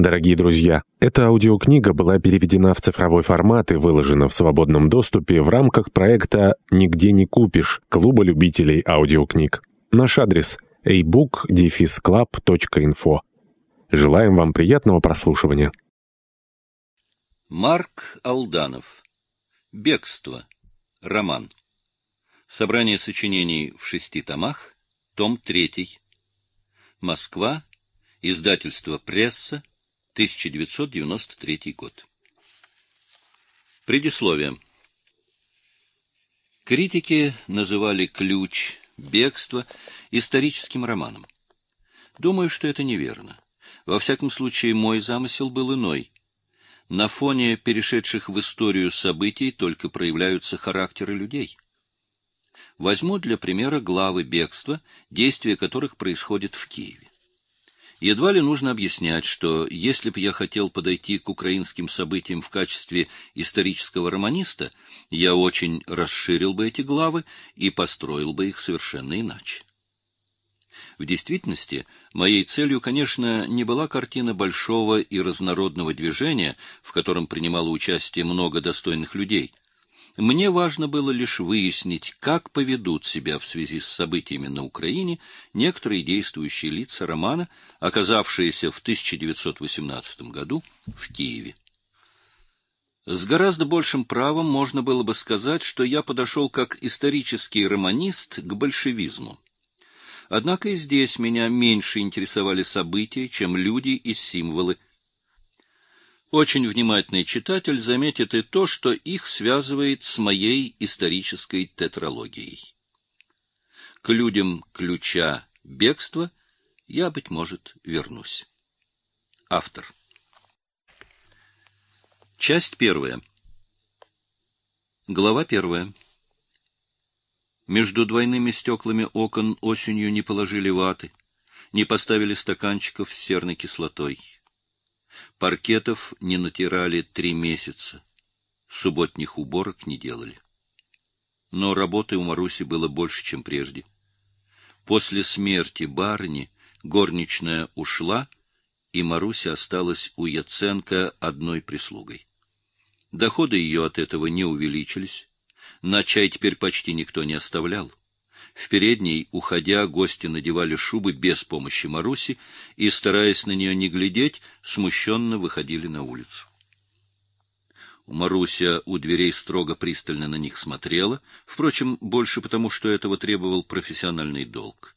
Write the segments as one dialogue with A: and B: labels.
A: Дорогие друзья, эта аудиокнига была переведена в цифровой формат и выложена в свободном доступе в рамках проекта «Нигде не купишь» Клуба любителей аудиокниг. Наш адрес – ebook-club.info. Желаем вам приятного прослушивания.
B: Марк Алданов. Бегство. Роман. Собрание сочинений в шести томах. Том 3. Москва. Издательство «Пресса», 1993 год. Предисловие. Критики называли «Ключ. Бегство» историческим романом. Думаю, что это неверно. Во всяком случае, мой замысел был иной. На фоне перешедших в историю событий только проявляются характеры людей. Возьму для примера главы бегства, действия которых происходит в Киеве. Едва ли нужно объяснять, что если бы я хотел подойти к украинским событиям в качестве исторического романиста, я очень расширил бы эти главы и построил бы их совершенно иначе. В действительности, моей целью, конечно, не была картина большого и разнородного движения, в котором принимало участие много достойных людей – мне важно было лишь выяснить, как поведут себя в связи с событиями на Украине некоторые действующие лица романа, оказавшиеся в 1918 году в Киеве. С гораздо большим правом можно было бы сказать, что я подошел как исторический романист к большевизму. Однако и здесь меня меньше интересовали события, чем люди и символы, очень внимательный читатель заметит и то, что их связывает с моей исторической тетралогией. К людям ключа бегства я, быть может, вернусь. Автор. Часть первая. Глава первая. Между двойными стеклами окон осенью не положили ваты, не поставили стаканчиков с серной кислотой. Паркетов не натирали три месяца. Субботних уборок не делали. Но работы у Маруси было больше, чем прежде. После смерти барыни горничная ушла, и Маруся осталась у Яценко одной прислугой. Доходы ее от этого не увеличились. На чай теперь почти никто не оставлял. В передней, уходя, гости надевали шубы без помощи Маруси и, стараясь на нее не глядеть, смущенно выходили на улицу. Маруся у дверей строго пристально на них смотрела, впрочем, больше потому, что этого требовал профессиональный долг.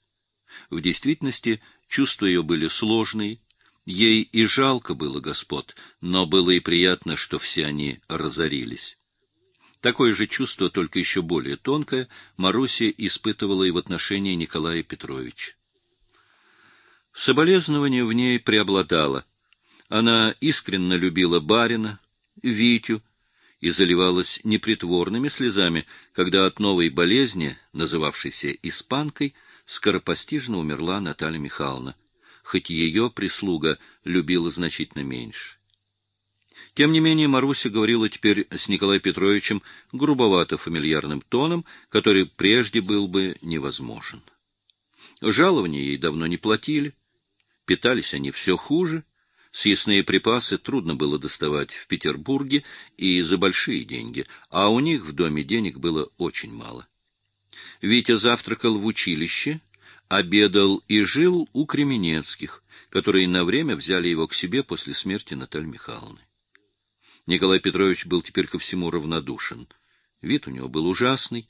B: В действительности чувства ее были сложные, ей и жалко было господ, но было и приятно, что все они разорились. Такое же чувство, только еще более тонкое, Маруся испытывала и в отношении Николая Петровича. Соболезнование в ней преобладало. Она искренне любила барина, Витю, и заливалась непритворными слезами, когда от новой болезни, называвшейся испанкой, скоропостижно умерла Наталья Михайловна, хоть ее прислуга любила значительно меньше. Тем не менее, Маруся говорила теперь с Николаем Петровичем грубовато-фамильярным тоном, который прежде был бы невозможен. Жалования ей давно не платили, питались они все хуже, съестные припасы трудно было доставать в Петербурге и за большие деньги, а у них в доме денег было очень мало. Витя завтракал в училище, обедал и жил у Кременецких, которые на время взяли его к себе после смерти Натальи Михайловны. Николай Петрович был теперь ко всему равнодушен. Вид у него был ужасный.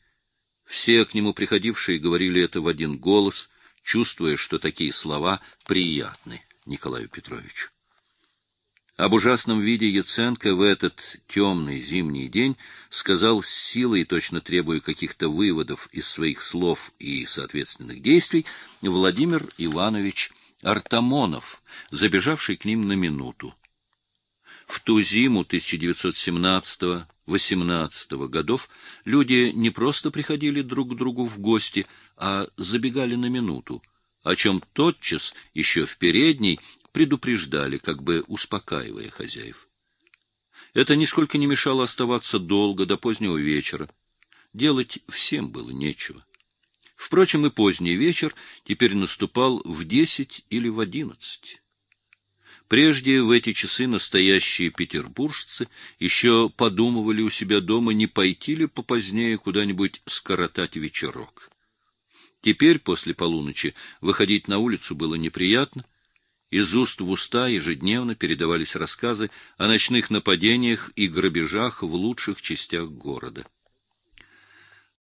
B: Все к нему приходившие говорили это в один голос, чувствуя, что такие слова приятны Николаю Петровичу. Об ужасном виде Яценко в этот темный зимний день сказал с силой, точно требуя каких-то выводов из своих слов и соответственных действий, Владимир Иванович Артамонов, забежавший к ним на минуту. В ту зиму 1917-18 годов люди не просто приходили друг к другу в гости, а забегали на минуту, о чем тотчас, еще в передней, предупреждали, как бы успокаивая хозяев. Это нисколько не мешало оставаться долго, до позднего вечера. Делать всем было нечего. Впрочем, и поздний вечер теперь наступал в десять или в одиннадцать. Прежде в эти часы настоящие петербуржцы еще подумывали у себя дома, не пойти ли попозднее куда-нибудь скоротать вечерок. Теперь, после полуночи, выходить на улицу было неприятно. Из уст в уста ежедневно передавались рассказы о ночных нападениях и грабежах в лучших частях города.